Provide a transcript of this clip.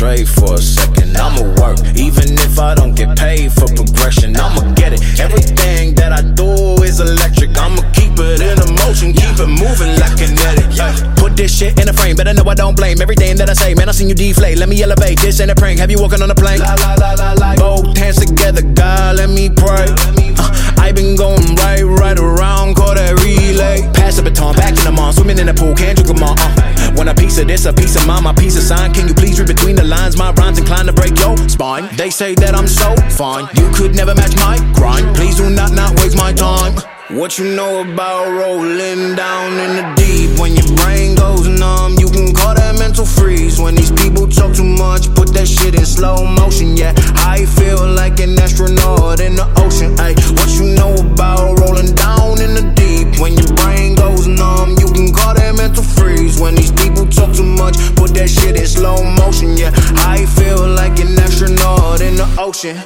Straight for a second. I'ma work, even if I don't get paid for progression. I'ma get it. Everything that I do is electric. I'ma keep it in motion, keep it moving like kinetic. Yeah. Put this shit in a frame, better know I don't blame everything that I say. Man, I seen you deflate. Let me elevate. This ain't a prank. Have you walking on a plane? La, la, la, la, la. Both hands together, God, let me pray. Uh, I been going right, right around, call that relay. Pass the baton, back in the mall, swimming in the pool, can't of this, a piece of mine, my piece of sign. Can you please read between the lines? My rhymes inclined to break your spine. They say that I'm so fine, you could never match my grind. Please do not not waste my time. What you know about rolling down in the deep? When your brain goes numb, you can call that mental freeze. When these people talk too much, put that shit in slow motion. Yeah, I feel like an astronaut in the that shit in slow motion. Yeah, I feel like an astronaut in the ocean.